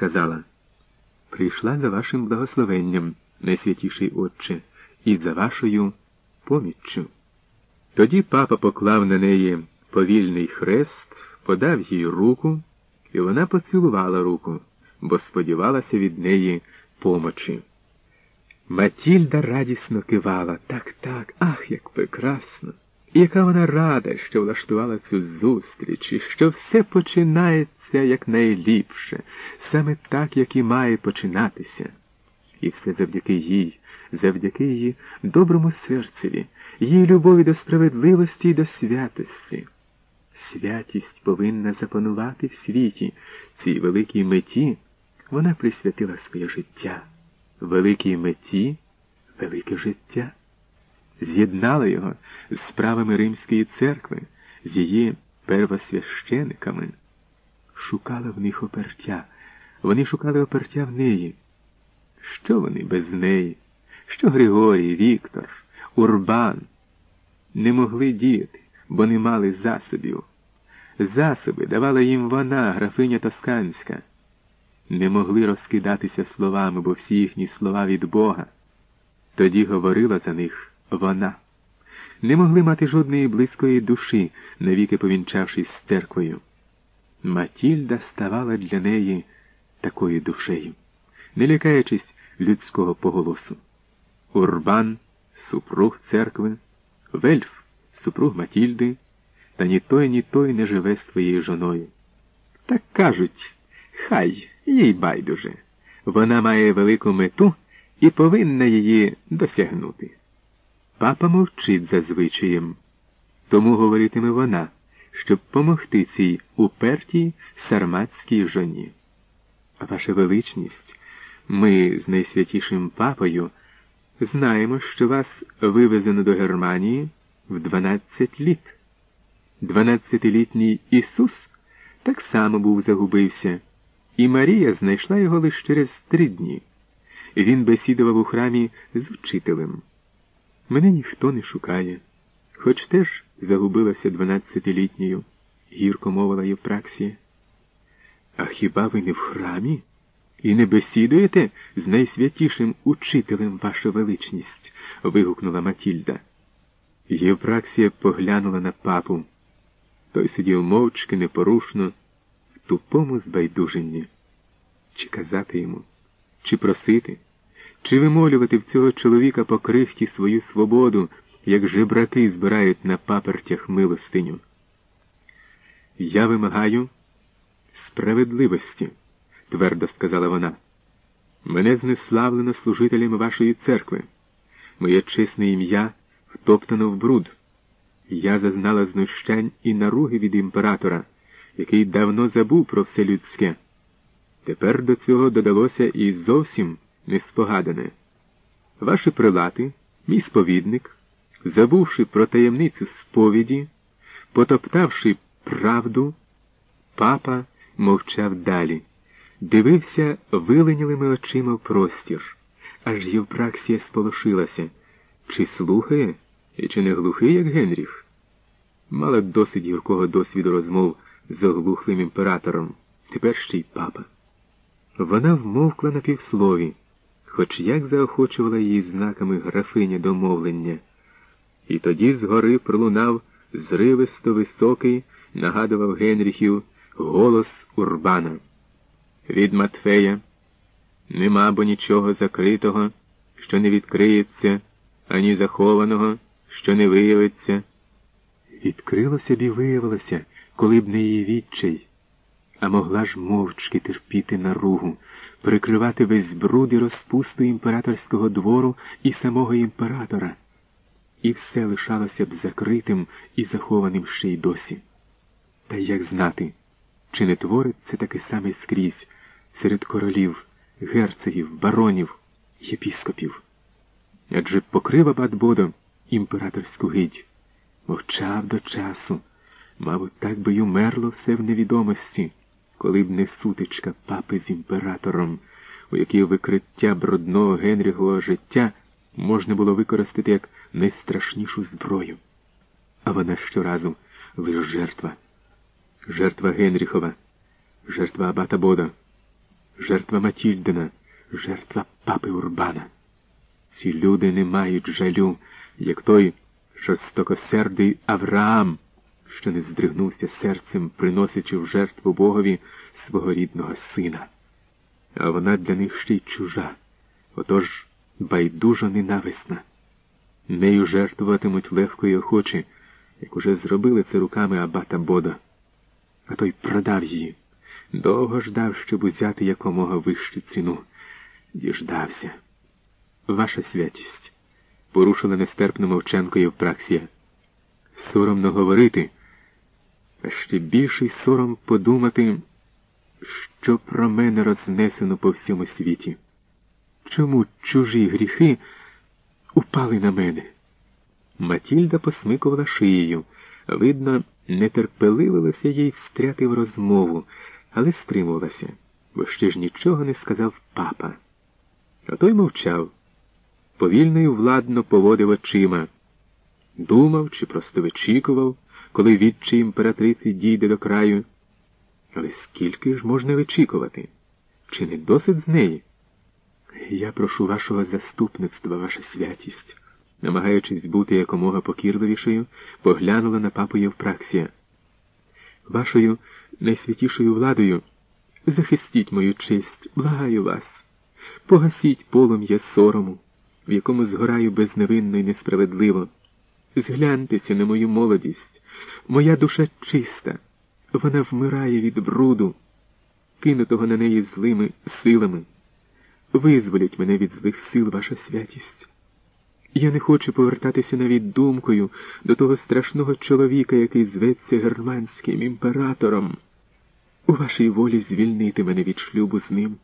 сказала Прийшла за вашим благословенням, найсвятіший Отче, і за вашою поміччю. Тоді папа поклав на неї повільний хрест, подав їй руку, і вона поцілувала руку, бо сподівалася від неї помочі. Матільда радісно кивала так, так, ах, як прекрасно! І яка вона рада, що влаштувала цю зустріч, і що все починається якнайліпше, саме так, як і має починатися. І все завдяки їй, завдяки її доброму серцеві, її любові до справедливості і до святості. Святість повинна запанувати в світі, цій великій меті вона присвятила своє життя. Великій меті велике життя з'єднала його з справами Римської церкви, з її первосвящениками, шукала в них опертя. Вони шукали опертя в неї. Що вони без неї? Що Григорій, Віктор, Урбан не могли діяти, бо не мали засобів. Засоби давала їм вона, графиня Тосканська. Не могли розкидатися словами, бо всі їхні слова від Бога. Тоді говорила за них вона. Не могли мати жодної близької душі, навіки повінчавшись з церквою. Матільда ставала для неї такою душею, не лякаючись людського поголосу. Урбан, супруг церкви, Вельф, супруг Матільди, та ні той, ні той не живе з твоєю жоною. Так кажуть, хай їй байдуже. Вона має велику мету і повинна її досягнути. Папа мовчить за звичаєм, тому говоритиме вона, щоб помогти цій упертій сарматській жоні. Ваша величність, ми з найсвятішим папою знаємо, що вас вивезено до Германії в 12 літ. Дванадцятилітній Ісус так само був загубився, і Марія знайшла його лише через три дні. Він бесідував у храмі з вчителем. Мене ніхто не шукає, хоч теж загубилася дванадцятилітньою, гірко мовила Євпраксія. А хіба ви не в храмі і не бесідуєте з найсвятішим учителем, ваша величність? вигукнула Матільда. Євпраксія поглянула на папу. Той сидів мовчки непорушно, в тупому збайдуженні. Чи казати йому, чи просити? Чи вимолювати в цього чоловіка по крихті свою свободу, як жебраки збирають на папертях милостиню? Я вимагаю справедливості, твердо сказала вона. Мене знеславлено служителями вашої церкви. Моє чесне ім'я втоптано в бруд. Я зазнала знущань і наруги від імператора, який давно забув про все людське. Тепер до цього додалося і зовсім неспогадане. Ваші прилати, мій сповідник, забувши про таємницю сповіді, потоптавши правду, папа мовчав далі, дивився виленілими очима в простір, аж Євпраксія сполошилася, чи слухає і чи не глухий, як Генріх. Мала досить гіркого досвіду розмов з оглухлим імператором, тепер ще й папа. Вона вмовкла на півслові хоч як заохочувала її знаками графиня домовлення. І тоді згори пролунав зривисто високий, нагадував Генріхів, голос Урбана. Від Матфея нема бо нічого закритого, що не відкриється, ані захованого, що не виявиться. Відкрилося б і виявилося, коли б не її відчай, а могла ж мовчки терпіти наругу перекривати весь бруд і розпусту імператорського двору і самого імператора, і все лишалося б закритим і захованим ще й досі. Та як знати, чи не твориться таке саме скрізь серед королів, герцогів, баронів, єпіскопів? Адже покрива Бадбодо імператорську гидь, мовчав до часу, мабуть, так би й умерло все в невідомості коли б не сутичка папи з імператором, у якій викриття брудного Генрігового життя можна було використати як найстрашнішу зброю. А вона щоразу лише жертва, жертва Генріхова, жертва Абата Бода, жертва Матільдина, жертва папи Урбана. Ці люди не мають жалю, як той жорстокосердий Авраам, що не здригнувся серцем, приносячи в жертву Богові свого рідного сина. А вона для них ще й чужа, отож байдужо ненависна. Нею жертвуватимуть легко й охоче, як уже зробили це руками Абата Бода. А той продав її. Довго ждав, щоб узяти якомога вищу ціну. Діждався. Ваша святість, порушила нестерпно мовчанко Євпраксія. Соромно говорити, а ще більший сором подумати, що про мене рознесено по всьому світі. Чому чужі гріхи упали на мене? Матільда посмикувала шиєю. Видно, не терпеливилося їй встряти в розмову, але стримувалася, бо ще ж нічого не сказав папа. А той мовчав, повільно і владно поводив очима, думав чи просто вичікував, коли відчі імператриці дійде до краю. Але скільки ж можна вичікувати? Чи не досить з неї? Я прошу вашого заступництва, ваша святість намагаючись бути якомога покірливішою, поглянула на папу Євпраксія. Вашою найсвятішою владою захистіть мою честь, благаю вас, погасіть полум'я сорому, в якому згораю безневинно і несправедливо. Згляньтеся на мою молодість, моя душа чиста, вона вмирає від бруду, кинутого на неї злими силами. Визволіть мене від злих сил, ваша святість. Я не хочу повертатися навіть думкою до того страшного чоловіка, який зветься германським імператором. У вашій волі звільнити мене від шлюбу з ним.